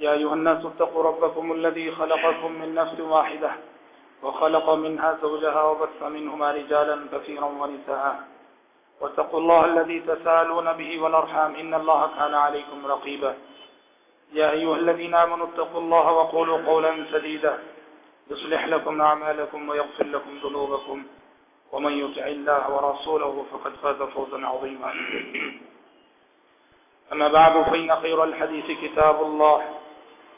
يا أيها الناس اتقوا ربكم الذي خلقكم من نفس واحدة وخلق منها زوجها وبث منهما رجالا كثيرا ونساء. واتقوا الله الذي تسالون به والأرحام. إن الله كان عليكم رقيبا. يا أيها الذين آمنوا اتقوا الله وقولوا قولا سديدا. يصلح لكم أعمالكم ويغفر لكم ذنوبكم. ومن يطع الله ورسوله فقد فاز فوزا عظيما. أما بعد، فإن خير الحديث كتاب الله.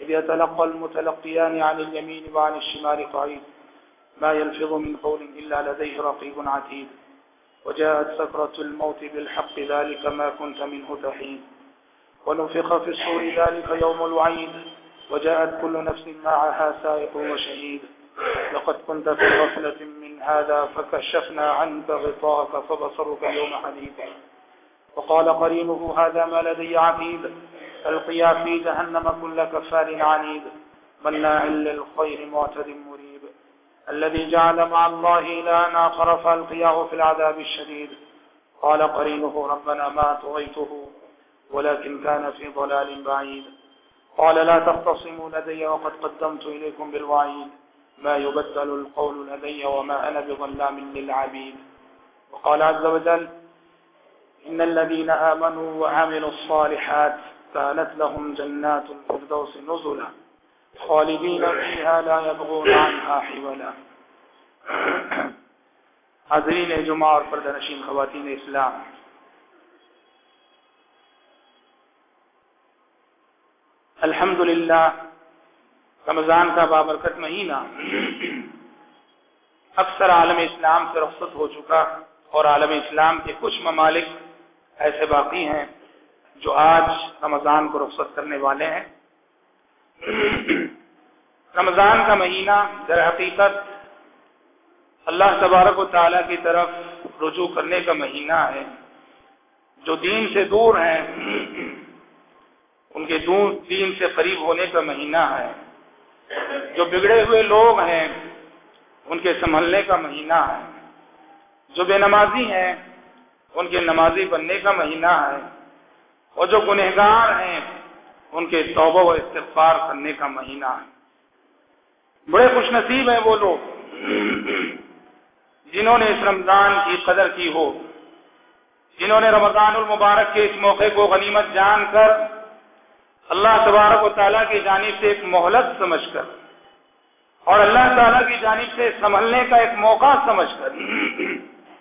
إذ يتلقى المتلقيان عن اليمين وعن الشمال قعيد ما يلفظ من قول إلا لديه رقيب عتيد. وجاءت سكرة الموت بالحق، ذلك ما كنت منه تحيد. ونفخ في الصور ذلك يوم الوعيد. وجاءت كل نفس معها سائق وشهيد. لقد كنت في غفلة من هذا، فكشفنا عنك غطاءك، فبصرك اليوم حديد. وقال قرينه، هذا ما لدي عتيد. القيا في جهنم كل كفار عنيد. مناع للخير معتد مريب. الذي جعل مع الله إلها آخر فالقياه في العذاب الشديد. قال قرينه ربنا ما طغيته، ولكن كان في ضلال بعيد. قال لا تختصموا لدي وقد قدمت إليكم بالوعيد. ما يبدل القول لدي وما أنا بظلام للعبيد. وقال عز وجل إن الذين آمنوا وعملوا الصالحات كانت لهم جنات الفردوس نزلا خالدين فيها لا يبغون عنها حولا. حاضرین جمعہ اور پردہ نشین خواتین اسلام. الحمدللہ، رمضان کا بابرکت مہینہ اکثر عالم اسلام سے رخصت ہو چکا اور عالم اسلام کے کچھ ممالک ایسے باقی ہیں جو آج رمضان کو رخصت کرنے والے ہیں۔ رمضان کا مہینہ در حقیقت اللہ تبارک و تعالیٰ کی طرف رجوع کرنے کا مہینہ ہے۔ جو دین سے دور ہیں، ان کے دور دین سے قریب ہونے کا مہینہ ہے۔ جو بگڑے ہوئے لوگ ہیں، ان کے سنبھلنے کا مہینہ ہے۔ جو بے نمازی ہیں، ان کے نمازی بننے کا مہینہ ہے۔ اور جو گنہگار ہیں، ان کے توبہ و استغفار کرنے کا مہینہ ہے۔ بڑے خوش نصیب ہیں وہ لوگ۔ جنہوں نے اس رمضان کی قدر کی ہو، جنہوں نے رمضان المبارک کے اس موقع کو غنیمت جان کر اللہ تبارک و تعالیٰ کی جانب سے ایک مہلت سمجھ کر اور اللہ تعالیٰ کی جانب سے سنبھلنے کا ایک موقع سمجھ کر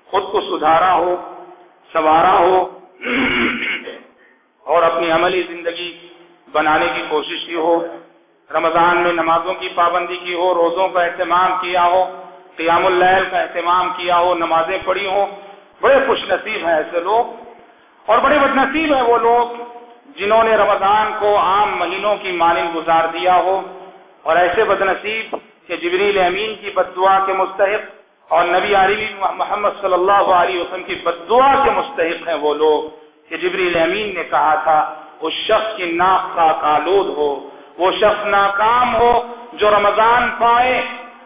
خود کو سدھارا ہو، سنوارا ہو۔ اور اپنی عملی زندگی بنانے کی کوشش کی ہو، رمضان میں نمازوں کی پابندی کی ہو، روزوں کا اہتمام کیا ہو، قیام اللیل کا اہتمام کیا ہو، نمازیں پڑھی ہوں، بڑے خوش نصیب ہیں ایسے لوگ۔ اور بڑے بد نصیب ہیں وہ لوگ جنہوں نے رمضان کو عام مہینوں کی مانند گزار دیا ہو۔ اور ایسے بد نصیب کہ جبریل امین کی بد دعا کے مستحق اور نبی عربی محمد صلی اللہ علیہ وسلم کی بد دعا کے مستحق ہیں وہ لوگ۔ کہ جبریل امین نے کہا تھا اس شخص کی ناک کا کالود ہو، وہ شخص ناکام ہو جو رمضان پائے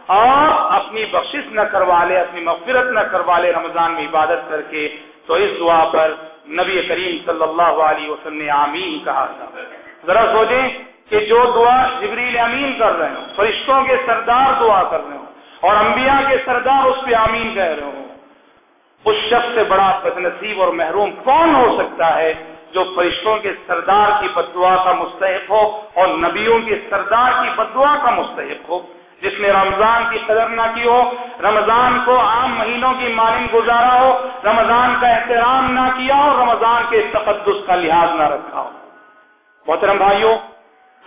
اور اپنی بخشش نہ کروا لے اپنی مغفرت نہ کروا لے رمضان میں عبادت کر کے تو اس دعا پر نبی کریم صلی اللہ علیہ وسلم نے آمین کہا تھا۔ ذرا سوچیں کہ جو دعا جبریل امین کر رہے ہوں، فرشتوں کے سردار دعا کر رہے ہوں اور انبیاء کے سردار اس پہ آمین کہہ رہے ہوں اس شخص سے بڑا بد نصیب اور محروم کون ہو سکتا ہے جو فرشتوں کے سردار کی بدعا کا مستحق ہو اور نبیوں کے سردار کی بدعا کا مستحق ہو؟ جس نے رمضان کی قدر نہ کی ہو، رمضان کو عام مہینوں کی مانند گزارا ہو، رمضان کا احترام نہ کیا ہو، رمضان کے تقدس کا لحاظ نہ رکھا ہو۔ محترم بھائیوں،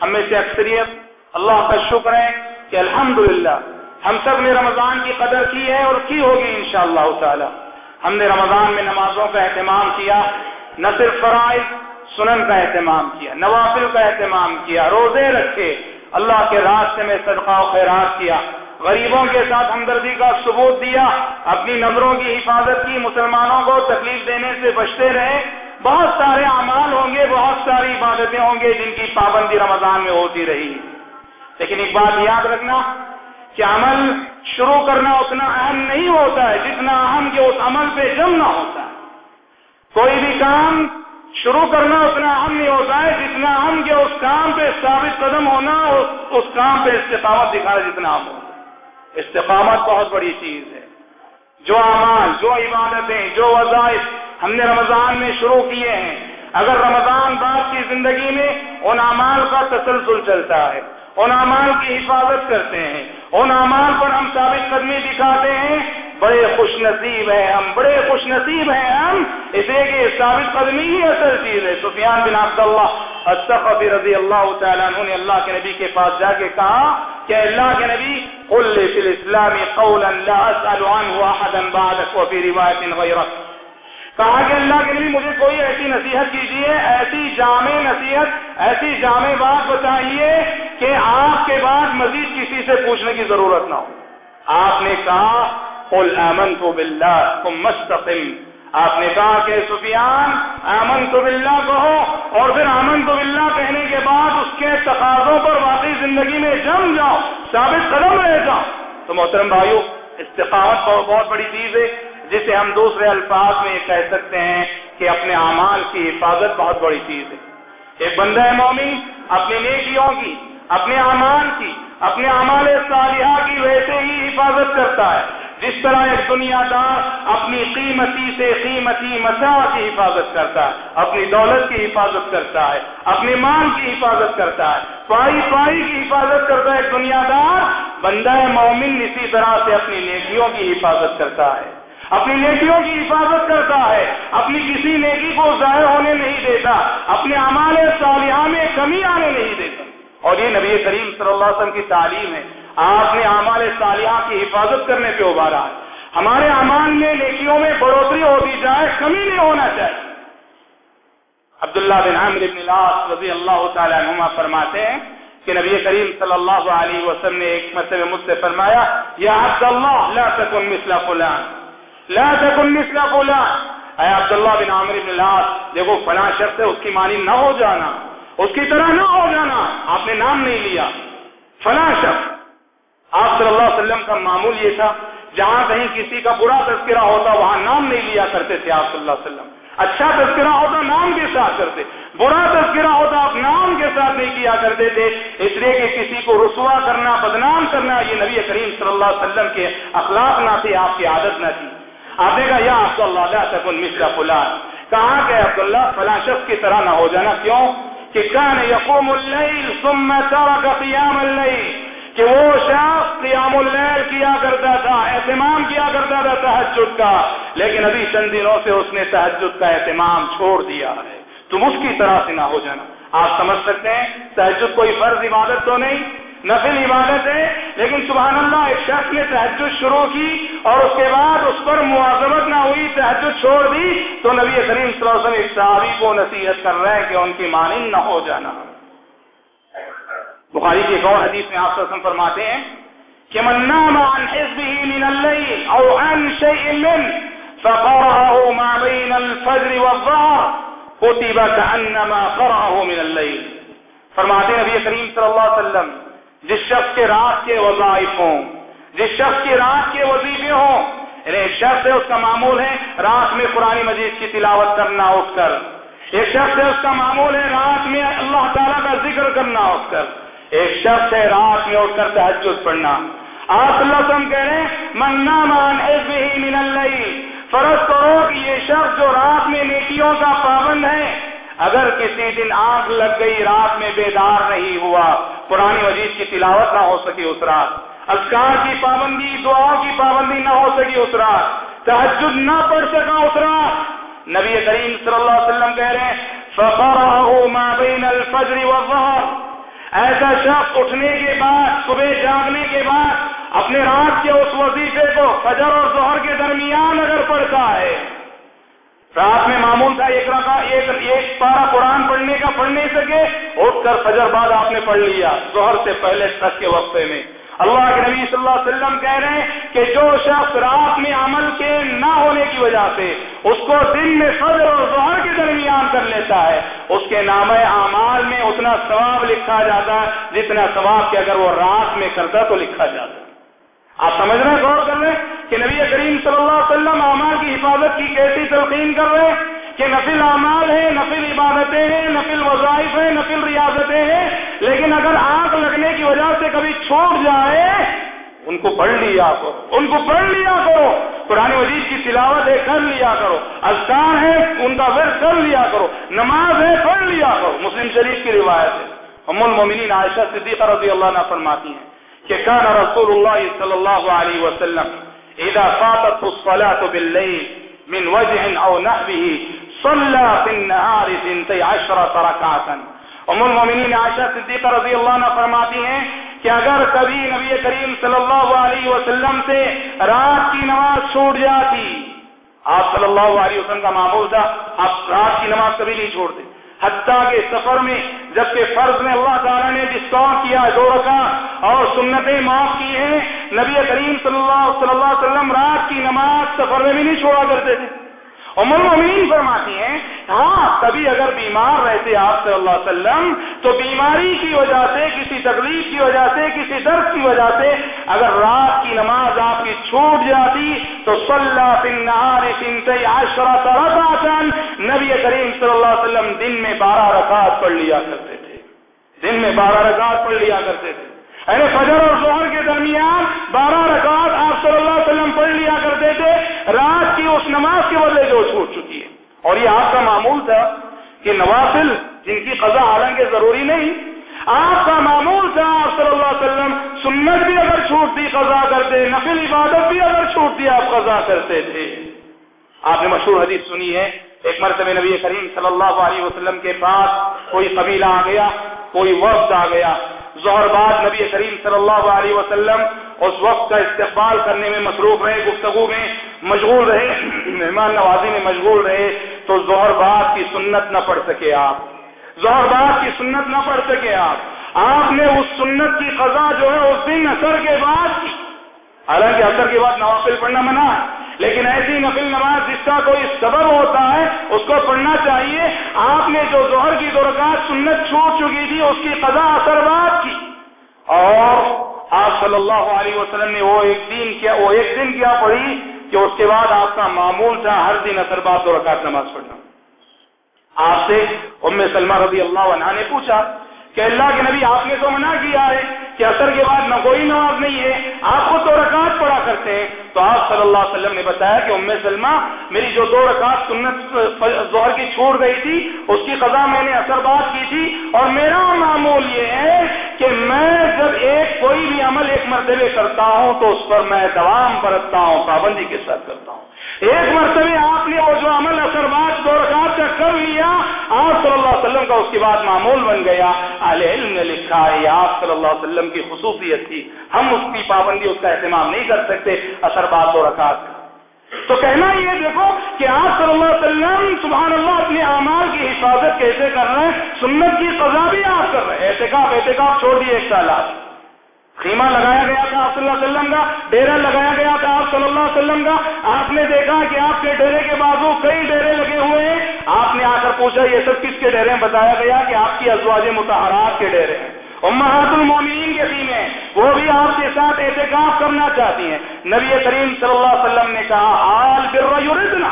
ہم میں سے اکثریت اللہ کا شکر ہے کہ الحمدللہ ہم سب نے رمضان کی قدر کی ہے اور کی ہوگی انشاءاللہ تعالی۔ ہم نے رمضان میں نمازوں کا اہتمام کیا، نہ صرف فرائض، سنن کا اہتمام کیا، نوافل کا اہتمام کیا، روزے رکھے، اللہ کے راستے میں صدقہ و خیرات کیا، غریبوں کے ساتھ ہمدردی کا ثبوت دیا، اپنی نظروں کی حفاظت کی، مسلمانوں کو تکلیف دینے سے بچتے رہے۔ بہت سارے اعمال ہوں گے، بہت ساری عبادتیں ہوں گے جن کی پابندی رمضان میں ہوتی رہی۔ لیکن ایک بات یاد رکھنا، کہ عمل شروع کرنا اتنا اہم نہیں ہوتا ہے جتنا اہم کہ اس عمل پہ جمنا ہوتا ہے۔ کوئی بھی کام شروع کرنا اتنا اہم نہیں ہوتا ہے جتنا اہم کہ اس کام پہ ثابت قدم ہونا، اس کام پہ استقامت دکھانا جتنا اہم ہوتا ہے۔ استقامت بہت بڑی چیز ہے۔ جو اعمال، جو عبادتیں، جو وظائف ہم نے رمضان میں شروع کیے ہیں، اگر رمضان بعد کی زندگی میں ان اعمال کا تسلسل چلتا ہے ان اعمال کی حفاظت کرتے ہیں۔ ان اعمال پر ہم ثابت قدمی دکھاتے ہیں۔ بڑے خوش نصیب ہیں ہم، بڑے خوش نصیب ہیں ہم۔ اسے کہ ثابت قدمی ہی اصل چیز ہے۔ سفیان بن عبد اللہ رضی اللہ تعالیٰ عنہ نے اللہ کے نبی کے پاس جا کے کہا کہ اللہ کے نبی، قل فی الاسلام قولا لا اسأل عنه احدا بعدك وفي روایت غیرت کہا کہ اللہ کے لیے مجھے کوئی ایسی نصیحت کیجیے ایسی جامع نصیحت، ایسی جامع بات بتائیے کہ آپ کے بعد مزید کسی سے پوچھنے کی ضرورت نہ ہو۔ آپ نے کہا، قل آمنت باللہ تم مستقم آپ نے کہا کہ سفیان آمن تو بلّہ کہو، اور پھر آمن تو بلّہ کہنے کے بعد اس کے تقاضوں پر واقعی زندگی میں جم جاؤ، ثابت قدم رہ جاؤ۔ تو محترم بھائیو، استقامت بہت بڑی چیز ہے، جسے ہم دوسرے الفاظ میں یہ کہہ سکتے ہیں کہ اپنے اعمال کی حفاظت بہت بڑی چیز ہے۔ ایک بندہ مومن اپنی نیکیوں کی اپنے اعمال کی، اپنے اعمال صالحہ کی ویسے ہی حفاظت کرتا ہے۔ جس طرح ایک دنیا دار اپنی قیمتی سے قیمتی مسا کی حفاظت کرتا ہے، اپنی دولت کی حفاظت کرتا ہے، اپنے مال کی حفاظت کرتا ہے۔ پائی پائی کی حفاظت کرتا ہے ایک دنیا دار بندہ مومن اسی طرح سے اپنی نیکیوں کی حفاظت کرتا ہے۔ اپنی نیکیوں کی حفاظت کرتا ہے، اپنی کسی نیکی کو ضائع ہونے نہیں دیتا، اپنے امال صالحہ میں کمی آنے نہیں دیتا۔ اور یہ نبی کریم صلی اللہ علیہ وسلم کی تعلیم ہے۔ آپ نے اعمال صالحہ کی حفاظت کرنے پہ ابھارا ہے۔ ہمارے امان میں نیکیوں میں بڑھوتری ہوتی جائے، کمی نہیں ہونا چاہیے۔ عبداللہ بن عامر بن العاص رضی اللہ تعالی عنہما فرماتے ہیں کہ نبی کریم صلی اللہ علیہ وسلم نے ایک مسئلے مجھ سے فرمایا، یا عبداللہ، لا تکن مثل فلان۔ لا تکن مثل فلان۔ اے عبداللہ بن عامر بن العاص، دیکھو، فلاں شخص ہے، اس کی مانی نہ ہو جانا۔ اس کی طرح نہ ہو جانا۔ آپ نے نام نہیں لیا۔ فلاں شخص آپ صلی اللہ علیہ وسلم کا معمول یہ تھا، جہاں کہیں کسی کا برا تذکرہ ہوتا، وہاں نام نہیں لیا کرتے تھے آپ صلی اللہ علیہ وسلم۔ اچھا تذکرہ ہوتا، نام کے ساتھ کرتے۔ برا تذکرہ ہوتا، آپ نام کے ساتھ نہیں کیا کرتے تھے۔ اس لیے کہ کسی کو رسوا کرنا، بدنام کرنا، یہ نبی کریم صلی اللہ علیہ وسلم کے اخلاق نہ تھے، آپ کی عادت نہ تھی۔ آپ نے کہا، یا آپ اللہ تکن مصر فلان۔ کہاں کہ عبداللہ، فلاں شخص کی طرح نہ ہو جانا۔ کیوں؟ کہ کان یقوم اللیل ثم ترک قیام اللیل، کہ وہ شخص قیام اللیل کیا کرتا تھا، اہتمام کیا کرتا تھا تحجد کا، لیکن ابھی چند دنوں سے اس نے تحجد کا اہتمام چھوڑ دیا ہے۔ تم اس کی طرح سے نہ ہو جانا۔ آپ سمجھ سکتے ہیں تحجد کوئی فرض عبادت تو نہیں نفل عبادت ہے، لیکن سبحان اللہ، ایک شخص نے تحجد شروع کی اور اس کے بعد اس پر موازمت نہ ہوئی تحجد چھوڑ دی، تو نبی کریم صلی اللہ علیہ وسلم ایک صحابی کو نصیحت کر رہے ہیں کہ ان کی مانند نہ ہو جانا۔ بخاری کی ایک اور حدیث میں آپ وسلم فرماتے ہیں کہ من نام عن حزبه من الليل او عن شيء من فقرأه ما بين الفجر والظهر، كتب كأنما قرأه من الليل۔ فرماتے ہیں نبی کریم صلی اللہ علیہ وسلم جس شخص کے رات کے وظائف ہوں، جس شخص کے رات کے وظیفے ہوں یعنی ایک شخص ہے اس کا معمول ہے، رات میں قرآن مجید کی تلاوت کرنا اٹھ کر۔ ایک شخص ہے اس کا معمول ہے، رات میں اللہ تعالیٰ کا ذکر کرنا اٹھ کر۔ ایک شخص ہے، رات میں اٹھ کر تحجد پڑھنا۔ آپ اللہ وسلم کہہ رہے ہیں منا مان من اللہ فرض کرو کہ یہ شخص جو رات میں نیکیوں کا پابند ہے اگر کسی دن آنکھ لگ گئی رات میں بیدار نہیں ہوا پرانی مجید کی تلاوت نہ ہو سکی اس رات، اذکار کی پابندی دعا کی پابندی نہ ہو سکی اس رات تحجد نہ پڑھ سکا اس رات۔ نبی کریم صلی اللہ علیہ وسلم کہہ رہے ہیں، فقرأه ما بین الفجر والظہر ایسا شخص اٹھنے کے بعد، صبح جاگنے کے بعد، اپنے رات کے اس وظیفے کو فجر اور ظہر کے درمیان اگر پڑھتا ہے رات میں معمول تھا ایک رکھا ایک ایک پارا قرآن پڑھنے کا پڑھ نہیں سکے اٹھ کر فجر بعد آپ نے پڑھ لیا، ظہر سے پہلے تک کے وقفے میں۔ اللہ کے نبی صلی اللہ علیہ وسلم کہہ رہے ہیں کہ جو شخص رات میں عمل کے نہ ہونے کی وجہ سے اس کو دن میں فجر اور ظہر کے درمیان کر لیتا ہے، اس کے نام اعمال میں اتنا ثواب لکھا جاتا ہے جتنا ثواب کہ اگر وہ رات میں کرتا تو لکھا جاتا۔ آپ سمجھ رہے ہیں؟ غور کر رہے ہیں کہ نبی کریم صلی اللہ علیہ وسلم اعمال کی حفاظت کی کیسی تلقین کر رہے ہیں؟ کہ نفل اعمال ہے نفل عبادتیں ہیں، نفل وظائف ہیں، نفل ریاضتیں ہیں، لیکن اگر آنکھ لگنے کی وجہ سے کبھی چھوٹ جائے، ان کو پڑھ لیا کرو، ان کو پڑھ لیا کرو۔ پرانی مجید کی تلاوت ہے کر لیا کرو، اذکار ہے ان کا ورد کر لیا کرو، نماز ہے پڑھ لیا کرو۔ مسلم شریف کی روایت ہے۔ ام المومنین عائشہ صدیقہ رضی اللہ عنہ فرماتی ہیں کہ کان رسول اللہ صلی اللہ علیہ وسلم اذا فاتت الصلاة بالليل من وجه او نحوه صلى في النهار ثنتي عشرة ركعة ام المؤمنین عائشہ صدیقہ رضی اللہ عنہ فرماتی ہیں کہ اگر کبھی نبی کریم صلی اللہ علیہ وسلم سے رات کی نماز چھوٹ جاتی، آپ صلی اللہ علیہ وسلم کا معمول تھا، آپ رات کی نماز کبھی نہیں چھوڑتے۔ حتیٰ کے سفر میں جبکہ فرض میں اللہ تعالیٰ نے ڈسکاؤنٹ کیا، دو رکھا اور سنتیں معاف کی ہیں، نبی کریم صلی اللہ صلی اللہ علیہ وسلم رات کی نماز سفر میں بھی نہیں چھوڑا کرتے تھے۔ عمر المین فرماتی ہیں ہاں کبھی اگر بیمار رہتے آپ صلی اللہ علیہ وسلم، تو بیماری کی وجہ سے، کسی تکلیف کی وجہ سے، کسی درد کی وجہ سے، اگر رات کی نماز آپ کی چھوٹ جاتی، تو صلی نبی کریم صلی اللہ علیہ وسلم دن میں بارہ رکعت پڑھ لیا کرتے تھے۔ دن میں بارہ رکعت پڑھ لیا کرتے تھے۔ یعنی فجر اور ظہر کے درمیان بارہ رکعت آپ صلی اللہ علیہ وسلم پڑھ لیا کرتے تھے رات کی اس نماز کے بدلے جو چھوٹ چکی ہے۔ اور یہ آپ کا معمول تھا کہ نوافل جن کی قضا حالانکہ ضروری نہیں، آپ کا معمول تھا آپ صلی اللہ علیہ وسلم سنت بھی اگر چھوٹتی قضا کرتے، نفل عبادت بھی اگر چھوٹتی آپ قضا کرتے تھے۔ آپ نے مشہور حدیث سنی ہے، ایک مرتبہ نبی کریم صلی اللہ علیہ وسلم کے پاس کوئی قبیلہ آ گیا، کوئی وقت آ گیا ظہر بعد نبی کریم صلی اللہ علیہ وسلم اس وقت کا استقبال کرنے میں مصروف رہے، گفتگو میں مشغول رہے، مہمان نوازی میں مشغول رہے، تو ظہر بعد کی سنت نہ پڑھ سکے آپ۔ ظہر بعد کی سنت نہ پڑھ سکے آپ۔ آپ نے اس سنت کی قضا جو ہے، اس دن اثر کے بعد، حالانکہ اثر کے بعد نوافل پڑھنا منع ہے۔ لیکن ایسی نفل نماز جس کا کوئی سبب ہوتا ہے، اس کو پڑھنا چاہیے۔ آپ نے جو ظہر کی دو رکعت سنت چھوٹ چکی تھی، اس کی قضا اثر بعد کی۔ اور آپ صلی اللہ علیہ وسلم نے وہ ایک دن کیا، وہ ایک دن کیا پڑھی کہ اس کے بعد آپ کا معمول تھا، ہر دن اثر بعد دو رکعت نماز پڑھنا۔ آپ سے ام سلمہ رضی اللہ عنہ نے پوچھا کہ اللہ کے نبی آپ نے تو منع کیا ہے؟ کہ اثر کے بعد نہ کوئی نماز نہیں ہے، آپ کو دو رکعت پڑھا کرتے ہیں۔ تو آپ صلی اللہ علیہ وسلم نے بتایا کہ ام سلمہ، میری جو دو رکعت سنت ظہر کی چھوڑ گئی تھی، اس کی قضا میں نے اثر بات کی تھی۔ اور میرا معمول یہ ہے کہ میں جب ایک کوئی بھی عمل ایک مرتبہ کرتا ہوں، تو اس پر میں دوام برتتا ہوں، پابندی کے ساتھ کرتا ہوں۔ ایک مرتبہ آپ نے وہ جو عمل اثر بات دو رکعت کا کر لیا، آپ صلی اللہ علیہ وسلم کا اس کے بعد معمول بن گیا۔ علم نے لکھا ہے آپ صلی اللہ علیہ وسلم کی خصوصیت تھی۔ ہم اس کی پابندی، اس کا اہتمام نہیں کر سکتے اثر بات دو رکعت تو کہنا یہ دیکھو کہ آپ صلی اللہ علیہ وسلم سبحان اللہ اپنے اعمال کی حفاظت کیسے کر رہے ہیں؟ سنت کی قضا بھی آپ کر رہے ہیں۔ احتکاب احتکاب چھوڑ دیے ایک سال آپ۔ خیمہ لگایا گیا تھا آپ صلی اللہ علیہ وسلم کا ڈیرا لگایا گیا تھا آپ صلی اللہ علیہ وسلم کا۔ آپ نے دیکھا کہ آپ کے ڈیرے کے بازو کئی ڈیرے لگے ہوئے ہیں۔ آپ نے آ کر پوچھا، یہ سب کس کے ڈیرے ہیں؟ بتایا گیا کہ آپ کی ازواج متحرات کے ڈیرے ہیں۔ امہات المومنین کے خیمے وہ بھی آپ کے ساتھ احتکاف کرنا چاہتی ہیں۔ نبی کریم صلی اللہ علیہ وسلم نے کہا، آل بر یردنا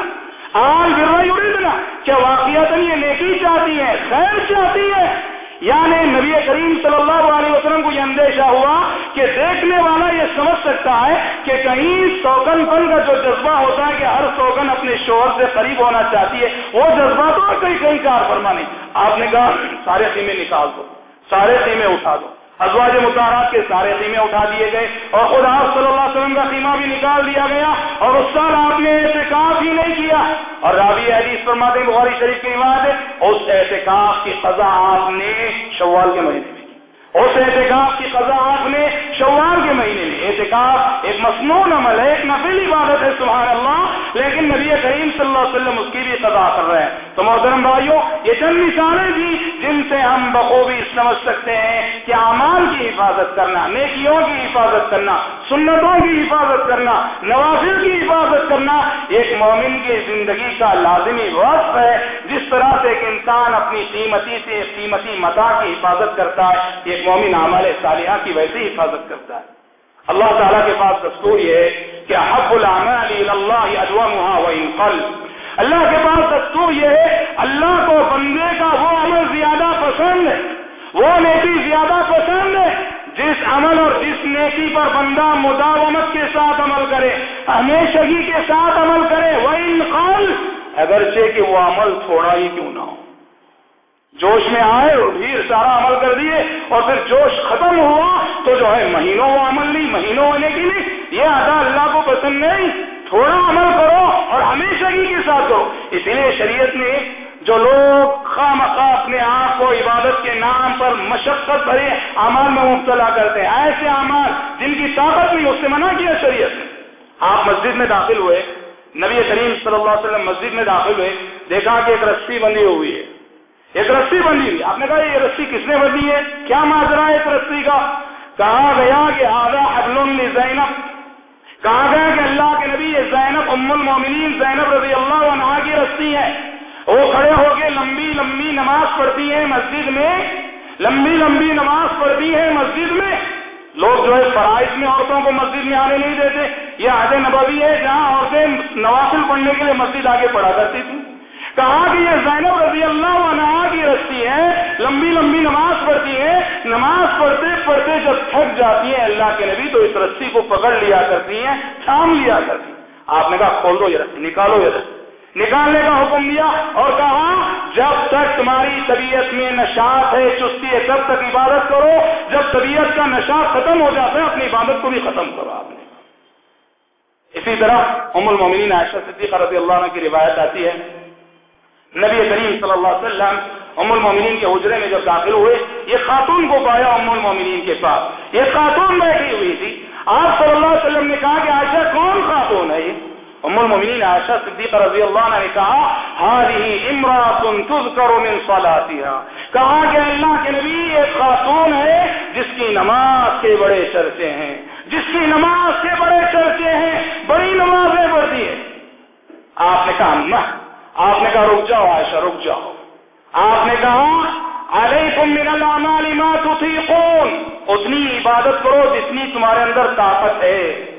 آل بر یردنا کیا واقعات یہ نیکی چاہتی ہے خیر چاہتی ہے یعنی نبی کریم صلی اللہ علیہ وسلم کو یہ اندیشہ ہوا کہ دیکھنے والا یہ سمجھ سکتا ہے کہ کہیں سوگن پن کا جو جذبہ ہوتا ہے کہ ہر سوگن اپنے شوہر سے قریب ہونا چاہتی ہے، وہ جذبہ تو کہیں کہیں کار فرما نہیں۔ آپ نے کہا، سارے خیمے نکال دو، سارے خیمے اٹھا دو۔ ازواج متحرات کے سارے خیمے اٹھا دیے گئے اور خدا صلی اللہ علیہ وسلم کا خیمہ بھی نکال دیا گیا اور اس سال آپ نے احتکاف ہی نہیں کیا۔ اور رابی حدیث فرماتے بخاری شریف کی بات ہے، اس احتکاف کی قضا آپ نے شوال کے مہینے میں۔ اس احتکاب کی قضا آپ نے شوال کے مہینے میں احتکاب ایک مصنون عمل ہے، ایک نفیل عبادت ہے سبحان اللہ لیکن نبی کریم صلی اللہ علیہ وسلم اس کی بھی قضا کر رہے ہیں۔ تو محترم بھائیوں یہ چند مثالیں تھی جن سے ہم بخوبی سمجھ سکتے ہیں کہ اعمال کی حفاظت کرنا، نیکیوں کی حفاظت کرنا، سنتوں کی حفاظت کرنا، نوافل کی کرنا ایک مومن کی زندگی کا لازمی وقت ہے۔ جس طرح سے ایک انسان اپنی قیمتی سے قیمتی متا کی حفاظت کرتا ہے، ایک مومن عمل صالحہ کی ویسے حفاظت کرتا ہے۔ اللہ تعالیٰ کے پاس دستور یہ ہے کہ حب العمل اللہ اللہ کے پاس دستور یہ ہے، اللہ کو بندے کا وہ عمل زیادہ پسند ہے وہ نیکی زیادہ پسند ہے جس عمل اور جس نیکی پر بندہ مداومت کے ساتھ عمل کرے، ہمیشگی کے ساتھ عمل کرے، وہ انقل، اگرچہ کہ وہ عمل تھوڑا ہی کیوں نہ ہو۔ جوش میں آئے اور ڈھیر سارا عمل کر دیے اور پھر جوش ختم ہوا تو جو ہے مہینوں وہ عمل نہیں مہینوں ہونے کی نہیں یہ ادا اللہ کو پسند نہیں، تھوڑا عمل کرو اور ہمیشہ ہی کے ساتھ کرو۔ اسی لیے شریعت نے جو لوگ خواہ مخواہ اپنے آپ کو عبادت کے نام پر مشقت بھرے اعمال میں مبتلا کرتے ہیں۔ ایسے اعمال جن کی طاقت نہیں، اس سے منع کیا شریعت نے؟ آپ مسجد میں داخل ہوئے، نبی کریم صلی اللہ علیہ وسلم مسجد میں داخل ہوئے، دیکھا کہ ایک رسی بندی ہوئی ہے۔ ایک رسی بندی ہوئی۔ آپ نے کہا یہ رسی کس نے بندی ہے؟ کیا ماجرا ہے اس رسی کا؟ کہا گیا کہ آدھا حبل زینب۔ کہا گیا کہ اللہ کے نبی یہ زینب ام المومنین زینب رضی اللہ عنہ کی رسی ہے۔ وہ کھڑے ہو کے لمبی لمبی نماز پڑھتی ہیں مسجد میں، لمبی لمبی نماز پڑھتی ہیں مسجد میں۔ لوگ جو ہے فرائض میں عورتوں کو مسجد میں آنے نہیں دیتے۔ یہ عہد نبوی ہے، جہاں عورتیں نوافل پڑھنے کے لیے مسجد آگے پڑھا کرتی تھی کہا کہ یہ زینب رضی اللہ عنہ کی رسی ہے، لمبی لمبی نماز پڑھتی ہے۔ نماز پڑھتے پڑھتے جب تھک جاتی ہے اللہ کے نبی تو اس رسی کو پکڑ لیا کرتی ہیں تھام لیا کرتی آپ نے کہا کھول دو یہ رسی، نکالو یہ رسی۔ نکالنے کا حکم دیا اور کہا، جب تک تمہاری طبیعت میں نشاط ہے، چستی ہے، تب تک عبادت کرو۔ جب طبیعت کا نشاط ختم ہو جاتا ہے، اپنی عبادت کو بھی ختم کرو آپ نے۔ اسی طرح ام المومنین عائشہ صدیقہ رضی اللہ عنہ کی روایت آتی ہے۔ نبی کریم صلی اللہ علیہ وسلم ام المومنین کے حجرے میں جب داخل ہوئے، یہ خاتون کو پایا ام المومنین کے پاس۔ یہ خاتون بیٹھی ہوئی تھی۔ آپ صلی اللہ علیہ وسلم نے کہا کہ عائشہ کون خاتون ہے یہ؟ ام المومنین عائشہ صدیقہ رضی اللہ عنہ نے کہا ہاری امراۃ تذکر من صلاتها کہا کہ اللہ کے نبی ایک خاتون ہے جس کی نماز کے بڑے چرچے ہیں۔ جس کی نماز کے بڑے چرچے ہیں، بڑی نمازیں پڑھتی ہیں۔ آپ نے کہا آپ نے کہا، رک جاؤ عائشہ، رک جاؤ۔ آپ نے کہا، علیکم من الاعمال ما تطیقون۔ اتنی عبادت کرو جتنی تمہارے اندر طاقت ہے۔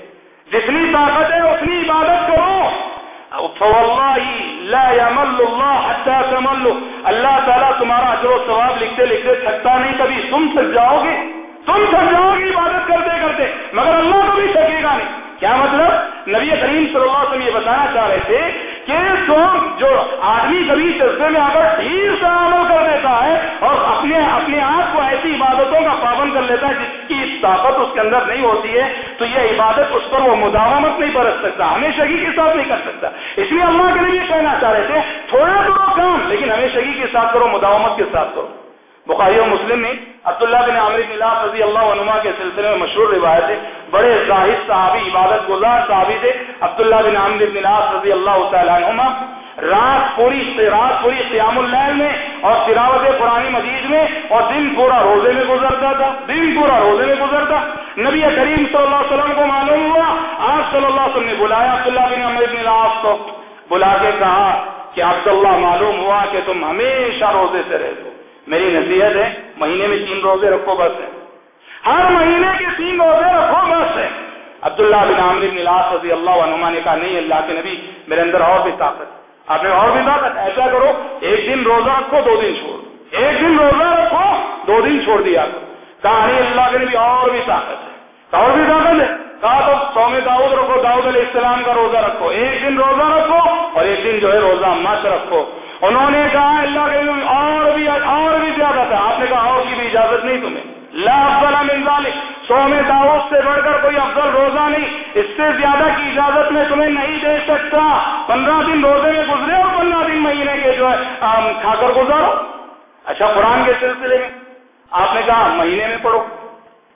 جتنی طاقت ہے، اتنی عبادت کرو۔ فواللہ لا يمل اللہ حتی تملو۔ اللہ تعالیٰ تمہارا اجر و ثواب لکھتے لکھتے تھکتا نہیں، کبھی تم تھک جاؤ گے۔ تم تھک جاؤ گے عبادت کرتے کرتے، مگر اللہ کبھی تھکے گا نہیں۔ کیا مطلب؟ نبی کریم صلی اللہ علیہ وسلم یہ بتانا چاہ رہے تھے کہ جو آدمی کبھی جذبے میں اگر ٹھیک سے عمل کر دیتا ہے اور اپنے اپنے آپ کو ایسی عبادتوں کا پابند کر لیتا ہے جس کی طاقت اس کے اندر نہیں ہوتی ہے، تو یہ عبادت اس پر وہ مداومت نہیں برت سکتا ہمیشگی کے ساتھ نہیں کر سکتا۔ اس لیے اللہ کے لیے یہ کہنا چاہ رہے تھے، تھوڑا کرو کام، لیکن ہمیشگی کے ساتھ کرو، مداومت کے ساتھ کرو۔ بخاری و مسلم میں عبداللہ بن عامر بن اللہ رضی اللہ عنما کے سلسلے میں مشہور روایت ہے بڑے زاہد صحابی، عبادت گزار صحابی تھے، عبداللہ بن عامر بن اللہ رضی اللہ تعالیٰ عنما رات پوری رات پوری قیام اللیل میں اور تلاوت قرآن مجید میں اور دن پورا روزے میں گزرتا تھا۔ دن پورا روزے میں گزرتا۔ نبی کریم صلی اللہ علیہ وسلم کو معلوم ہوا آج صلی اللہ علیہ وسلم نے بلایا عبداللہ بن عامر بن اللہ کو۔ بلا کے کہا کہ عبداللہ معلوم ہوا کہ تم ہمیشہ روزے سے رہتے میری نصیحت ہے، مہینے میں تین روزے رکھو بس۔ ہے ہر مہینے کے تین روزے رکھو بس ہے عبداللہ بن عامر بن لاس رضی اللہ عنہ نے کہا، نہیں، اللہ کے نبی، میرے اندر اور بھی طاقت آپ نے اور بھی طاقت ایسا کرو، ایک دن روزہ رکھو، دو دن چھوڑ۔ ایک دن روزہ رکھو، دو دن چھوڑ دیا کہا، نہیں، اللہ کے نبی اور بھی طاقت ہے۔ اور بھی طاقت ہے؟ کہا، تو سومی داؤد رکھو، داؤد علیہ السلام کا روزہ رکھو۔ ایک دن روزہ رکھو اور ایک دن جو ہے روزہ مت رکھو۔ انہوں نے کہا، اللہ کے اور بھی اور بھی زیادہ تھا۔ آپ نے کہا، اور کی بھی اجازت نہیں تمہیں۔ لا افضل من ذلك سوم داؤد سے بڑھ کر کوئی افضل روزہ نہیں۔ اس سے زیادہ کی اجازت میں تمہیں نہیں دے سکتا۔ پندرہ دن روزے میں گزرے اور پندرہ دن مہینے کے جو ہے کھا کر گزارو۔ اچھا قرآن کے سلسلے میں آپ نے کہا، مہینے میں پڑھو۔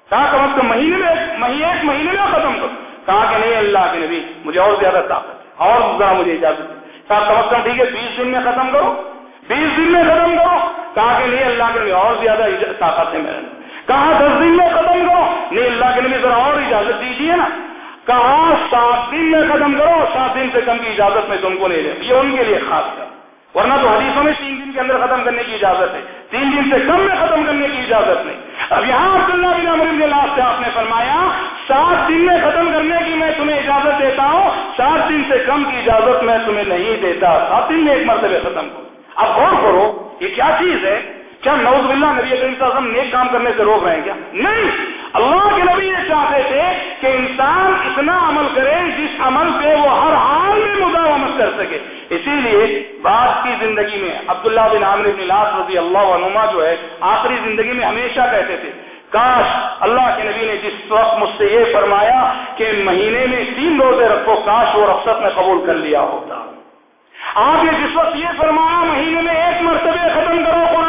کہا کم از کم مہینے میں ایک مہینے میں ختم کرو۔ کہا کہ نہیں، اللہ کے نبی، مجھے اور زیادہ طاقت ہے، اور ذرا مجھے اجازت کہا کم از کم ٹھیک ہے، بیس دن میں ختم کرو۔ بیس دن میں ختم کرو۔ کہا کہ نہیں، اللہ کے نبی، اور زیادہ طاقت ہے میرے کہا دس دن میں ختم کرو۔ نہیں، اللہ کے نبی ذرا اور اجازت دیجیے نا۔ کہا سات دن میں ختم کرو، سات دن سے کم کی اجازت میں تم کو نہیں لے یہ ان کے لیے خاص کر۔ ورنہ تو حدیثوں میں تین دن کے اندر ختم کرنے کی اجازت ہے۔ تین دن سے کم میں ختم کرنے کی اجازت نہیں۔ اب یہاں عبداللہ بن عمر بن اللہ سے آپ نے فرمایا، سات دن میں ختم کرنے کی میں تمہیں اجازت دیتا ہوں، سات دن سے کم کی اجازت میں تمہیں نہیں دیتا۔ سات دن میں ایک مرتبہ ختم کرو۔ اب غور کرو، یہ کیا چیز ہے؟ کیا نوز باللہ نبی کریم صلی اللہ علیہ وسلم نیک کام کرنے سے روک رہے ہیں کیا؟ نہیں! اللہ کے نبی یہ چاہتے تھے کہ انسان اتنا عمل کرے جس عمل پہ وہ ہر حال میں مداومت کر سکے۔ اسی لیے بعد کی زندگی میں عبداللہ بن عامر بن لاس رضی اللہ عنما جو ہے، آخری زندگی میں ہمیشہ کہتے تھے، کاش اللہ کے نبی نے جس وقت مجھ سے یہ فرمایا کہ مہینے میں تین روزے رکھو، کاش وہ رخصت میں قبول کر لیا ہوتا۔ آپ نے جس وقت یہ فرمایا، مہینے میں ایک مرتبہ ختم کرو، قرآن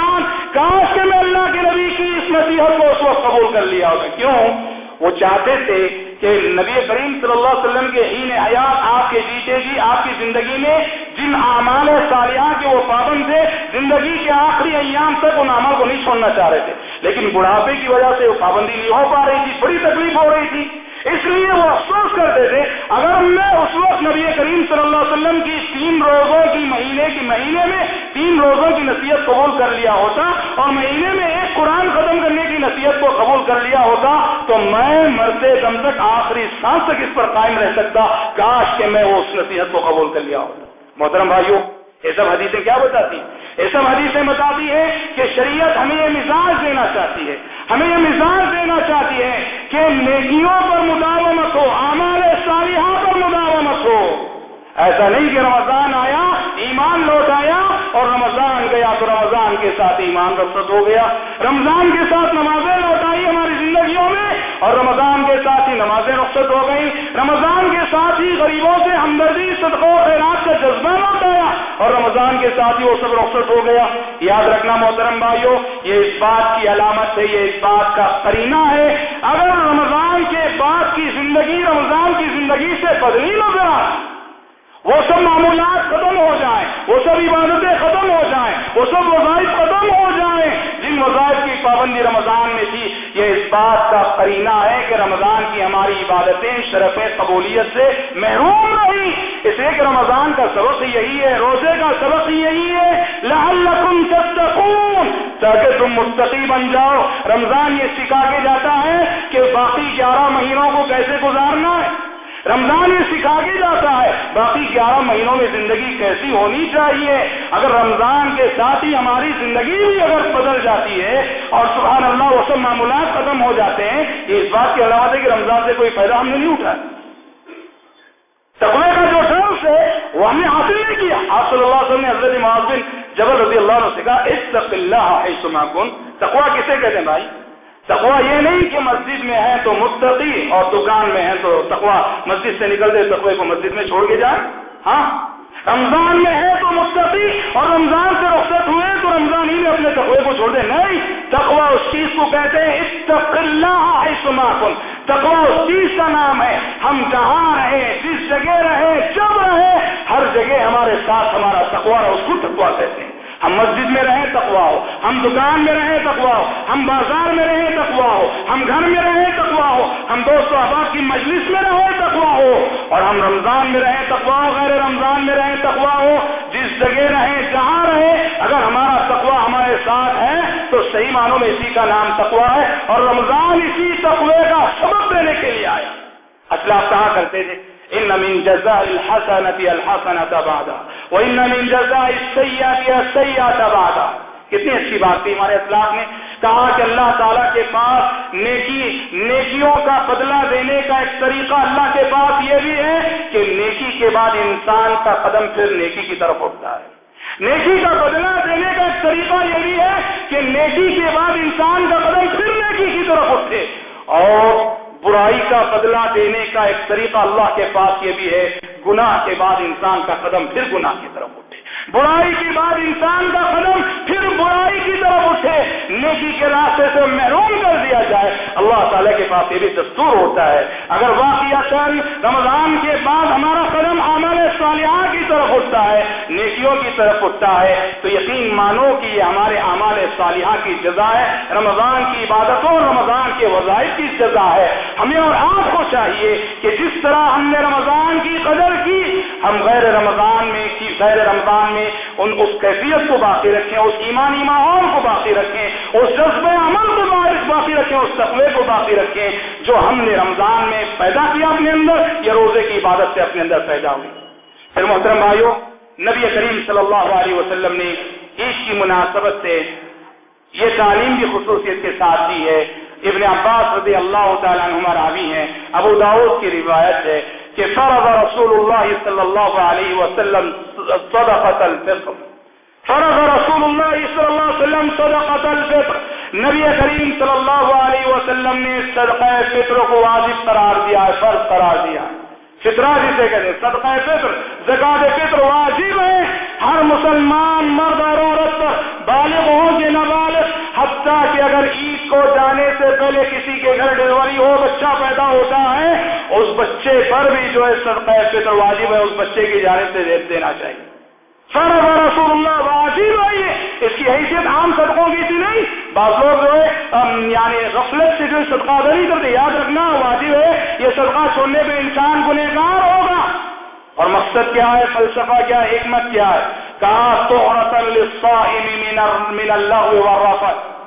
کاش کے میں اللہ کے نبی کی اس نصیحت کو اس وقت قبول کر لیا ہوگا کیوں؟ وہ چاہتے تھے کہ نبی کریم صلی اللہ علیہ وسلم کے ہی حیات آپ کے جیتے جی آپ کی زندگی میں جن اعمال سالیہ کے وہ پابند تھے، زندگی کے آخری ایام تک ان اعمال کو نہیں چھوڑنا چاہ رہے تھے۔ لیکن بڑھاپے کی وجہ سے وہ پابندی نہیں ہو پا رہی تھی، بڑی تکلیف ہو رہی تھی۔ اس لیے وہ افسوس کرتے تھے، اگر میں اس وقت نبی کریم صلی اللہ علیہ وسلم کی تین روزوں کی مہینے کی مہینے میں تین روزوں کی نصیحت قبول کر لیا ہوتا اور مہینے میں ایک قرآن ختم کرنے کی نصیحت کو قبول کر لیا ہوتا، تو میں مرتے دم تک آخری سانس تک اس پر قائم رہ سکتا، کاش کہ میں وہ اس نصیحت کو قبول کر لیا ہوتا۔ محترم بھائیوں یہ سب حدیثیں کیا بتاتی یہ سب حدیثیں بتاتی ہیں کہ شریعت ہمیں یہ مزاج دینا چاہتی ہے۔ ہمیں یہ مزاج دینا چاہتی ہے کہ نیکیوں پر مداومت ہو ہمارے صالحہ پر مداومت ہو۔ ایسا نہیں کہ رمضان آیا، ایمان لوٹ آیا اور رمضان گیا تو رمضان کے ساتھ ایمان رفت ہو گیا۔ رمضان کے ساتھ نمازیں لوٹ آئی ہماری زندگیوں میں۔ اور رمضان کے ساتھ ہی نمازیں رخصت ہو گئی رمضان کے ساتھ ہی غریبوں سے ہمدردی، صدقوں خیرات کا جذبہ لوٹ آیا۔ اور رمضان کے ساتھ ہی وہ سب رخصت ہو گیا۔ یاد رکھنا محترم بھائیوں، یہ اس بات کی علامت ہے، یہ اس بات کا قرینہ ہے۔ اگر رمضان کے بعد کی زندگی رمضان کی زندگی سے بدلی نظر وہ سب معمولات ختم ہو جائیں، وہ سب عبادتیں ختم ہو جائیں، وہ سب وظائف ختم ہو جائیں۔ جن وظائف کی پابندی رمضان میں تھی، یہ اس بات کا قرینہ ہے کہ رمضان کی ہماری عبادتیں شرف قبولیت سے محروم رہی اس لیے کہ رمضان کا سبق یہی ہے، روزے کا سبق یہی ہے۔ لعلکم تتقون، تاکہ تم مستقی بن جاؤ۔ رمضان یہ سکھا کے جاتا ہے کہ باقی گیارہ مہینوں کو کیسے گزارنا ہے؟ رمضان یہ سکھا کے جاتا ہے۔ باقی گیارہ مہینوں میں زندگی کیسی ہونی چاہیے؟ اگر رمضان کے ساتھ ہی ہماری زندگی بھی اگر بدل جاتی ہے اور سبحان اللہ وہ سب معمولات ختم ہو جاتے ہیں یہ اس بات کی علامت ہے کہ رمضان سے کوئی فائدہ ہم نے نہیں اٹھا تقوی کا جو ڈرس ہے وہ ہم نے حاصل نہیں کیا۔ آپ صلی اللہ علیہ وسلم نے حضرت معاذ جبر رضی اللہ عنہ سے کہا اس اللہ کن۔ تقوا کسے کہتے ہیں بھائی؟ تقوا یہ نہیں کہ مسجد میں ہے تو مستقی اور دکان میں ہے تو تقوا مسجد سے نکلتے تقوی کو مسجد میں چھوڑ کے جائیں۔ ہاں؟ رمضان میں ہے تو مستقی اور رمضان سے رخصت ہوئے تو رمضان ہی میں اپنے تقوی کو چھوڑ دیں نہیں تقوا اس چیز کو کہتے ہیں استق اللہ کن۔ تقوا اس چیز کا نام ہے۔ ہم جہاں رہے جس جگہ رہے جب رہے ہر جگہ ہمارے ساتھ ہمارا تقوا اس کو تقوا کہتے ہیں۔ ہم مسجد میں رہیں تقوا ہو، ہم دکان میں رہیں تقوا ہو، ہم بازار میں رہیں تقوا ہو، ہم گھر میں رہیں تقوا ہو، ہم دوست احباب کی مجلس میں رہیں تقوا ہو اور ہم رمضان میں رہیں تقوا ہو، غیر رمضان میں رہیں تقوا ہو، جس جگہ رہیں جہاں رہے، اگر ہمارا تقوا ہمارے ساتھ ہے تو صحیح معنوں میں اسی کا نام تقوا ہے اور رمضان اسی تقوی کا سبق دینے کے لیے آیا۔ اسلام کہاں کرتے تھے؟ ان من جزاء الحسنة الحسنة بعدا وان من جزاء السيئة السيئة بعدا۔ کتنی اچھی بات تھی ہمارے اسلاف نے کہا کہ اللہ تعالیٰ کے پاس نیکی، نیکیوں کا بدلہ دینے کا ایک طریقہ اللہ کے پاس یہ بھی ہے کہ نیکی کے بعد انسان کا قدم پھر نیکی کی طرف اٹھتا ہے۔ نیکی کا بدلہ دینے کا ایک طریقہ یہ بھی ہے کہ نیکی کے بعد انسان کا قدم پھر نیکی کی طرف اٹھے۔ اور برائی کا بدلہ دینے کا ایک طریقہ اللہ کے پاس یہ بھی ہے، گناہ کے بعد انسان کا قدم پھر گناہ کی طرف اٹھے برائی کے بعد انسان کا قدم پھر برائی کی طرف اٹھے، نیکی کے راستے سے محروم کر دیا جائے۔ اللہ تعالیٰ کے پاس یہ بھی دستور ہوتا ہے۔ اگر واقعہ رمضان کے بعد ہمارا قدم عمل صالحہ کی طرف اٹھتا ہے، نیکیوں کی طرف اٹھتا ہے، تو یقین مانو کہ یہ ہمارے اعمال صالحہ کی جزا ہے۔ رمضان کی عبادتوں رمضان کے وظائف کی جزا ہے۔ ہمیں اور آپ کو چاہیے کہ جس طرح ہم نے رمضان کی قدر کی ہم غیر رمضان رمضان میں ان اس کیفیت کو باقی رکھیں، اس ایمانی ماحول کو باقی رکھیں، اس جذبہ عمل کو باقی رکھیں، اس تقوی کو باقی رکھیں جو ہم نے رمضان میں پیدا کیا اپنے اندر یا روزے کی عبادت سے اپنے اندر پیدا ہوئی۔ پھر محترم بھائیوں، نبی کریم صلی اللہ علیہ وسلم نے عید کی مناسبت سے یہ تعلیم بھی خصوصیت کے ساتھ دی ہے۔ ابن عباس رضی اللہ تعالیٰ عنہما راوی ہیں۔ ابو داود کی روایت ہے کہ فرض رسول اللہ صلی اللہ علیہ وسلم صدقۃ الفطر. فرض رسول اللہ صلی اللہ علیہ وسلم صدقۃ الفطر. نبی کریم صلی اللہ علیہ وسلم نے صدقہ فطر کو واجب قرار دیا ہے فرض قرار دیا۔ ہے فطرہ جسے کہتے ہیں صدقہ فطر، زکات فطر واجب ہے۔ ہر مسلمان مرد اور عورت پر بالغ ہو کہ نابالغ، حتیٰ کہ اگر عید کو جانے سے پہلے کسی کے گھر ڈلیوری ہو، بچہ پیدا ہوتا ہے، اس بچے پر بھی جو ہے صدقہ فطر واجب ہے، اس بچے کی جانب سے دیکھ دینا چاہیے۔ فرض رسول اللہ واجب ہے یہ۔ اس کی حیثیت عام صدقوں کی تھی نہیں۔ بعض لوگ جو ہے یعنی غفلت سے جو صدقہ ادا نہیں کرتے۔ یاد رکھنا، واجب ہے یہ صدقہ چھوڑنے پہ انسان گنہگار ہوگا۔ اور مقصد کیا ہے؟ فلسفہ کیا ہے؟ حکمت کیا ہے؟ کہا تو من اللہ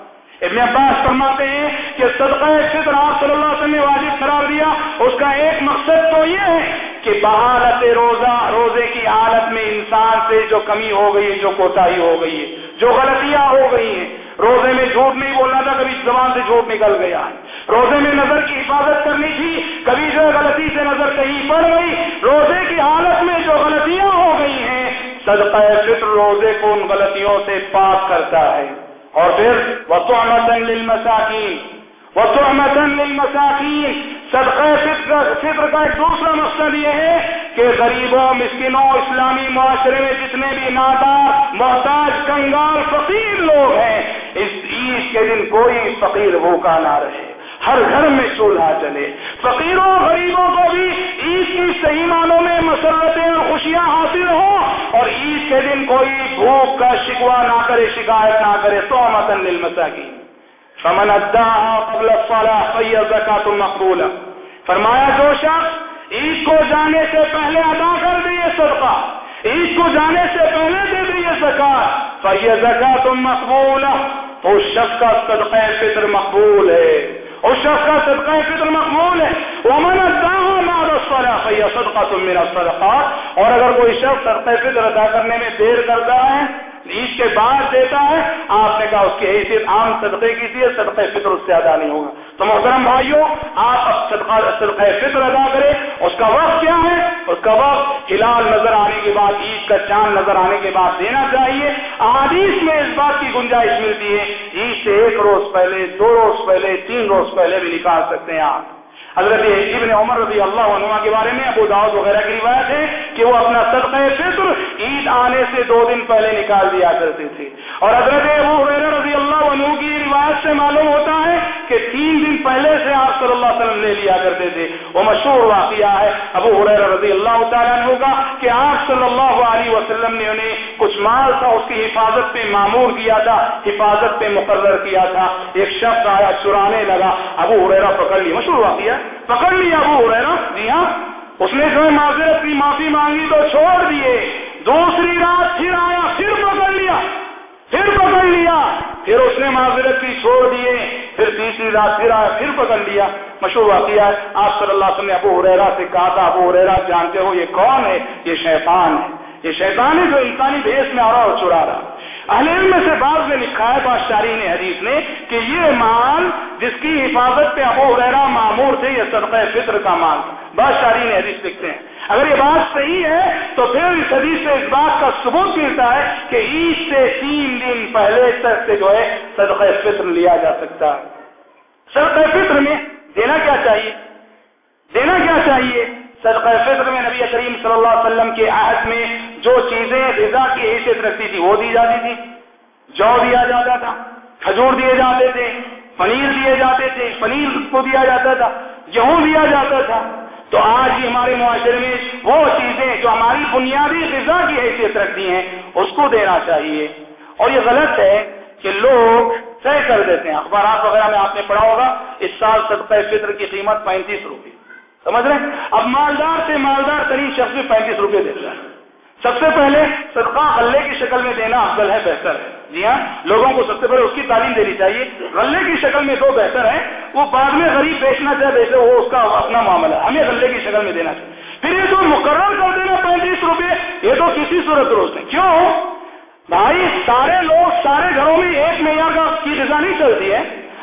ابن عباس فرماتے ہیں کہ صدقہ فطر آپ صلی اللہ علیہ وسلم نے واجب قرار دیا، اس کا ایک مقصد تو یہ ہے کہ بحالت روزہ، روزے کی حالت میں انسان سے جو کمی ہو گئی ہے، جو کوتاہی ہو گئی ہے، جو غلطیاں ہو گئی ہیں، روزے میں جھوٹ نہیں بولنا تھا، کبھی زبان سے جھوٹ نکل گیا روزے میں نظر کی حفاظت کرنی تھی، کبھی جو غلطی سے نظر کہیں پڑ گئی۔ روزے کی حالت میں جو غلطیاں ہو گئی ہیں، صدقہ فطر روزے کو ان غلطیوں سے پاک کرتا ہے۔ اور پھر وسعمتن للمساکین وسعمتن للمساکین صدقہ فطر فطر کا ایک دوسرا مقصد یہ ہے کہ غریبوں مسکنوں اسلامی معاشرے میں جتنے بھی نادار، محتاج، کنگال، فقیر لوگ ہیں، اس عید کے دن کوئی فقیر بھوکا نہ رہے۔ ہر گھر میں چولہا چلے فقیروں، غریبوں کے دن کوئی بھوک کا شکوا نہ کرے، شکایت نہ کرے تو متن مسا کی فمن قبل زکات مقبول فرمایا، جو شخص عید کو جانے سے پہلے ادا کر دے یہ صدقہ، عید کو جانے سے پہلے دے دے یہ زکات فی زکات مقبول تو اس شخص کا صدقہ فطر مقبول ہے۔ اس شخص کا صدقہ فطر مقبول ہے۔ ومن فی صدقہ میرا صدقات اور اگر کوئی شخص صدقہ فطر ادا کرنے میں دیر کرتا ہے، عید کے بعد دیتا ہے، آپ نے کہا اس کی حیثیت عام صدقے کی تھی صدقہ فطر اس سے ادا نہیں ہوگا۔ تو محترم بھائیوں آپ اب صدقہ صدقہ فطر ادا کریں۔ اس کا وقت کیا ہے؟ اس کا وقت ہلال نظر آنے کے بعد، عید کا چاند نظر آنے کے بعد دینا چاہیے۔ احادیث میں اس بات کی گنجائش ملتی ہے، عید سے ایک روز پہلے، دو روز پہلے، تین روز پہلے بھی نکال سکتے ہیں آپ۔ حضرت ابن عمر رضی اللہ عنہ کے بارے میں ابو داود وغیرہ کی روایت ہے کہ وہ اپنا صدقہ فطر عید آنے سے دو دن پہلے نکال دیا کرتے تھے۔ اور حضرت ابو کی سے معلوم ہوتا ہے کہ تین دن پہلے سے آپ صلی اللہ علیہ وسلم لے لیا کرتے تھے۔ وہ مشہور واقعہ ہے ابو حریر رضی اللہ تعالیٰ عنہ کا کہ آپ صلی اللہ علیہ وسلم نے انہیں کچھ مال تھا، اس کی حفاظت پہ معمور کیا تھا، حفاظت پہ مقرر کیا تھا۔ ایک شخص آیا، چرانے لگا، ابو حریرہ پکڑ لی۔ مشہور واقعہ پکڑ لیا وہ ہو رہا نا جی ہاں۔ اس نے جو معذرت کی، معافی مانگی تو چھوڑ دیے۔ دوسری رات پھر آیا، پھر پکڑ لیا۔ پھر پکڑ لیا۔ پھر اس نے معذرت کی، چھوڑ دیے۔ پھر تیسری رات پھر آیا، پھر پکڑ لیا۔ مشہور واقعہ ہے، آپ صلی اللہ علیہ وسلم نے ابو ہریرا سے کہا تھا، ابو ہریرا جانتے ہو یہ کون ہے؟ یہ شیطان ہے۔ یہ شیطان ہے جو انسانی بھیس میں آ رہا اور چڑا رہا اہل علم میں سے بعض نے لکھا ہے بادشاہین حدیث نے، کہ یہ مال جس کی حفاظت پہ ابو ریرا معمور تھے، یہ صدقہ فطر کا مال بادشاہین حدیث لکھتے ہیں۔ اگر یہ بات صحیح ہے، تو پھر اس حدیث سے اس بات کا ثبوت ملتا ہے کہ عید سے تین دن پہلے تک سے جو ہے، صدقہ فطر لیا جا سکتا ہے۔ صدقہ فطر میں دینا کیا چاہیے؟ دینا کیا چاہیے؟ صدقہ فطر میں نبی کریم صلی اللہ علیہ وسلم کے عہد میں جو چیزیں غذا کی حیثیت رکھتی تھی وہ دی جاتی تھی۔ جو دیا جاتا تھا، کھجور دیے جاتے تھے، پنیر دیے جاتے تھے، پنیر کو دیا جاتا تھا، گیہوں دیا جاتا تھا۔ تو آج ہی ہمارے معاشرے میں وہ چیزیں جو ہماری بنیادی غذا کی حیثیت رکھتی ہیں، اس کو دینا چاہیے۔ اور یہ غلط ہے کہ لوگ طے کر دیتے ہیں۔ اخبارات وغیرہ میں آپ نے پڑھا ہوگا، اس سال صدقہ فطر کی قیمت پینتیس روپئے سمجھ رہے ہیں؟ اب مالدار سے مالدار ترین شخص بھی پینتیس روپئے دیتا ہے۔ سب سے پہلے صدقہ غلے کی شکل میں دینا افضل ہے، بہتر ہے۔ جی ہاں لوگوں کو سب سے پہلے اس کی تعلیم دینی چاہیے۔ غلے کی شکل میں دو بہتر ہے وہ بعد میں غریب بیچنا چاہے، بیچے، وہ اس کا اپنا معاملہ ہے۔ ہمیں غلے کی شکل میں دینا چاہیے۔ پھر یہ جو مقرر کر دینا پینتیس روپے، یہ تو کسی صورت درست ہے کیوں؟ بھائی، سارے لوگ سارے گھروں میں ایک معیار کا کی غذا نہیں چلتی ہے۔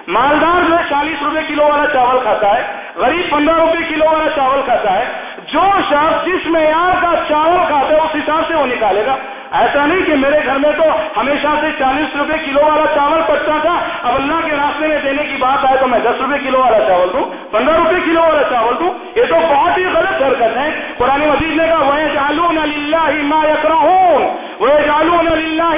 مالدار جو ہے، چالیس روپے کلو والا چاول کھاتا ہے۔ غریب پندرہ روپے کلو والا چاول کھاتا ہے۔ جو شخص جس معیار کا چاول کھاتا ہے، اس حساب سے وہ نکالے گا۔ ایسا نہیں کہ میرے گھر میں تو ہمیشہ سے چالیس روپے کلو والا چاول پڑتا تھا، اب اللہ کے راستے میں دینے کی بات آئے تو میں دس روپے کلو والا چاول دوں، پندرہ روپے کلو والا چاول دوں۔ یہ تو بہت ہی غلط حرکت ہے۔ پرانی مزید نے کہا وہ جالو نہ وہ جالو نہ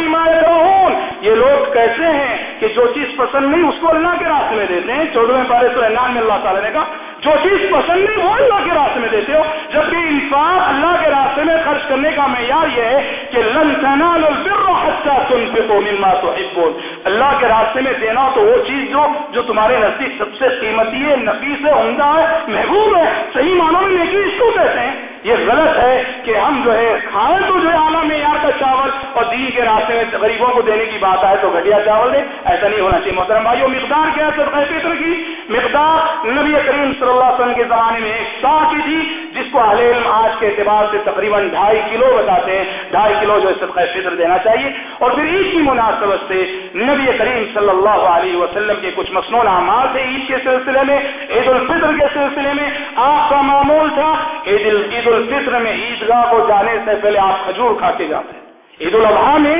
یہ لوگ کیسے ہیں کہ جو چیز پسند نہیں، اس کو اللہ کے راستے میں دیتے ہیں۔ چودہ پارے سو میں اللہ تعالیٰ نے کہا جو چیز پسند نہیں وہ اللہ کے راستے میں دیتے ہو۔ جبکہ انصاف اللہ کے راستے میں خرچ کرنے کا معیار یہ ہے کہ لن تنال البر حتى تنفقوا مما تحبون۔ اللہ کے راستے میں دینا تو وہ چیز جو جو تمہارے نزدیک سب سے قیمتی ہے، نفیس ہے، عمدہ ہے، محبوب ہے، صحیح معنوں میں نیکی اس کو کہتے ہیں۔ یہ غلط ہے کہ ہم جو ہے کھائیں تو جو ہے اعلیٰ معیار کا چاول اور دین کے راستے میں غریبوں کو دینے کی بات آئے تو گھٹیا چاول دے۔ ایسا نہیں ہونا چاہیے، محترم بھائی مقدار کیا ہے فطر کی؟ مقدار نبی کریم صلی اللہ علیہ وسلم کے زمانے میں ایک سا تھی جی، جس کو اہل علم آج کے اعتبار سے تقریباً ڈھائی کلو بتاتے ہیں۔ ڈھائی کلو جو صدقہ فطر دینا چاہیے۔ اور پھر عید کی مناسبت سے نبی کریم صلی اللہ علیہ وسلم کے کچھ مصنون اعمال تھے عید کے سلسلے میں، عید الفطر کے سلسلے میں۔ آپ کا معمول تھا عید عید الفطر میں عیدگاہ کو جانے سے پہلے آپ کھجور کھا کے جاتے عید الاضحیٰ میں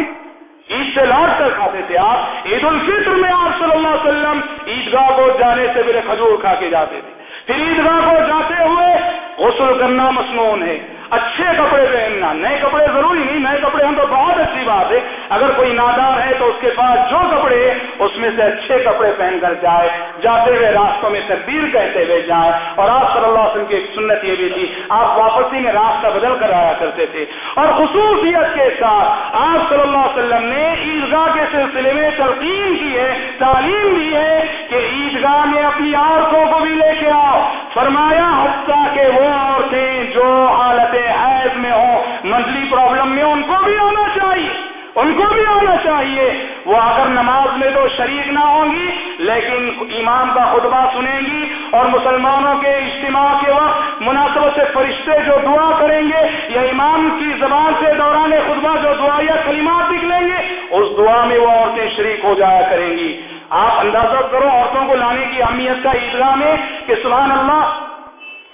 عید سے لوٹ کر کھاتے تھے آپ۔ عید الفطر میں آپ صلی اللہ علیہ وسلم عیدگاہ کو جانے سے پہلے کھجور کھا کے جاتے تھے۔ پھر عیدگاہ کو جاتے ہوئے غسل کرنا مصنون ہے۔ اچھے کپڑے پہننا، نئے کپڑے ضروری نہیں، نئے کپڑے ہم تو بہت اچھی بات ہے۔ اگر کوئی نادار ہے تو اس کے پاس جو کپڑے اس میں سے اچھے کپڑے پہن کر جائے، جاتے ہوئے راستوں میں تقبیر کہتے ہوئے جائے۔ اور آپ صلی اللہ علیہ وسلم کی ایک سنت یہ بھی تھی، آپ واپسی میں راستہ بدل کر آیا کرتے تھے۔ اور خصوصیت کے ساتھ آپ صلی اللہ علیہ وسلم نے عیدگاہ کے سلسلے میں تلقین کی ہے، تعلیم دی ہے کہ عیدگاہ میں اپنی عورتوں کو بھی لے کے آؤ۔ فرمایا، حتیٰ کہ وہ عورتیں جو حالت حیض میں ہوں منتلی پرابلم میں ان کو بھی آنا چاہیے۔ ان کو بھی آنا چاہیے۔ وہ اگر نماز میں تو شریک نہ ہوں گی، لیکن امام کا خطبہ سنیں گی اور مسلمانوں کے اجتماع کے وقت مناسبت سے فرشتے جو دعا کریں گے یا امام کی زبان سے دوران خطبہ جو دعا یا کلمات نکلیں گے، اس دعا میں وہ عورتیں شریک ہو جایا کریں گی۔ آپ اندازہ کرو، عورتوں کو لانے کی اہمیت کا عیدگاہ میں کہ سبحان اللہ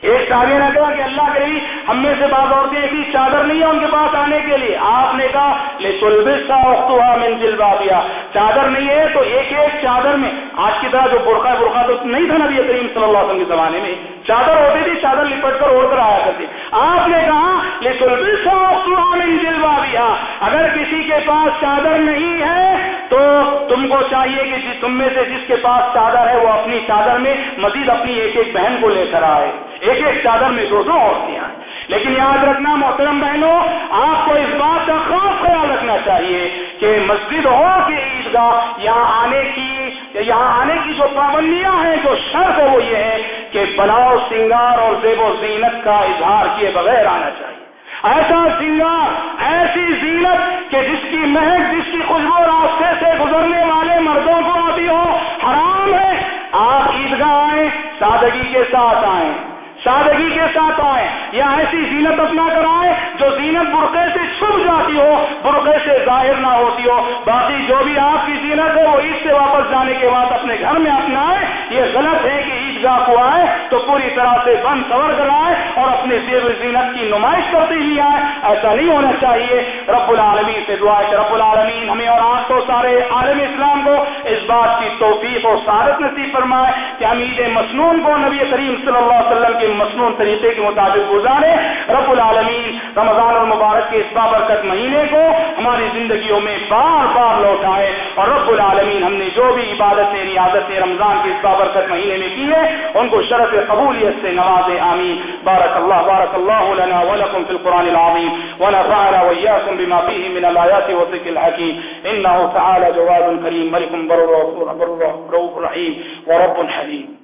ایک صحابی نے کہا کہ اللہ کے لیے ہم میں سے بعض عورتیں ایسی چادر نہیں ہے ان کے پاس آنے کے لیے۔ آپ نے کہا لے سلبسا من جلوا دیا چادر نہیں ہے تو ایک ایک چادر میں۔ آج کی طرح جو برقع برقع تو نہیں تھا نبی کریم صلی اللہ علیہ وسلم کے زمانے میں۔ چادر ہوتی تھی، چادر لپٹ کر اوڑھ کر آیا کرتی۔ آپ نے کہا لے سلبسا من جلوا دیا اگر کسی کے پاس چادر نہیں ہے تو تم کو چاہیے کہ تم میں سے جس کے پاس چادر ہے، وہ اپنی چادر میں مزید اپنی ایک ایک بہن کو لے کر آئے۔ ایک ایک چادر میں دو دو عورتیں لیکن یاد رکھنا محترم بہنوں، آپ کو اس بات کا خاص خیال رکھنا چاہیے کہ مسجد ہو کہ عیدگاہ، یہاں آنے کی، یہاں آنے کی جو پابندیاں ہیں، جو شرط ہے وہ یہ ہے کہ بناؤ سنگار اور زیب و زینت کا اظہار کیے بغیر آنا چاہیے۔ ایسا سنگار، ایسی زینت کہ جس کی مہک، جس کی خوشبو راستے سے گزرنے والے مردوں کو آتی ہو، حرام ہے۔ آپ عیدگاہ آئیں، سادگی کے ساتھ آئیں۔ سادگی کے ساتھ آئیں یا ایسی زینت اپنا کر آئیں جو زینت برقعے سے چھپ جاتی ہو، برقعے سے ظاہر نہ ہوتی ہو۔ باقی جو بھی آپ کی زینت ہے، وہ عید سے واپس جانے کے بعد اپنے گھر میں اپنائیں۔ یہ غلط ہے کہ عیدگاہ آئے تو پوری طرح سے بند سور کر آئے اور اپنے زیب زینت کی نمائش کرتے ہی آئے۔ ایسا نہیں ہونا چاہیے۔ رب العالمین سے دعا کہ رب العالمین ہمیں اور آپ کو سارے عالم اسلام کو اس بات کی توفیق و سعادت نصیب فرمائے کہ ہم عید مصنون کو نبی کریم صلی اللہ علیہ وسلم کے مصنون طریقے کے مطابق گزارے۔ رب العالمین رمضان المبارک کے اس بابرکت مہینے کو ہماری زندگیوں میں بار بار لوٹائے اور رب العالمین ہم نے جو بھی عبادتیں، ریاضتیں رمضان کے اس بابرکت مہینے میں کی ہے ان کو شرف قبولیت سے نواز آمین. بارک اللہ بارک اللہ لنا ولکم فی القرآن العظیم. ونفعنا وإياكم بما فيه من الآيات والذكر الحكيم إنه تعالى جواد كريم ملك بر رؤوف رحيم ورب حليم